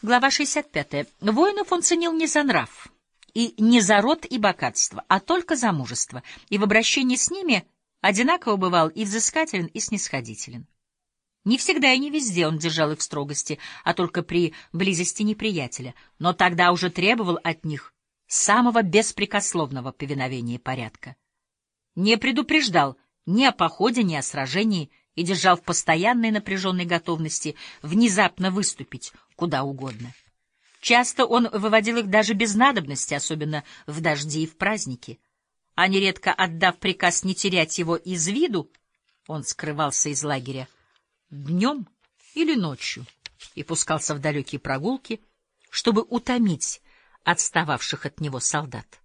Глава 65. Воинов он ценил не за нрав, и не за род и богатство, а только за мужество, и в обращении с ними одинаково бывал и взыскателен, и снисходителен. Не всегда и не везде он держал их в строгости, а только при близости неприятеля, но тогда уже требовал от них самого беспрекословного повиновения порядка. Не предупреждал ни о походе, ни о сражении, и держал в постоянной напряженной готовности внезапно выступить куда угодно. Часто он выводил их даже без надобности, особенно в дожди и в праздники. А нередко, отдав приказ не терять его из виду, он скрывался из лагеря днем или ночью и пускался в далекие прогулки, чтобы утомить отстававших от него солдат.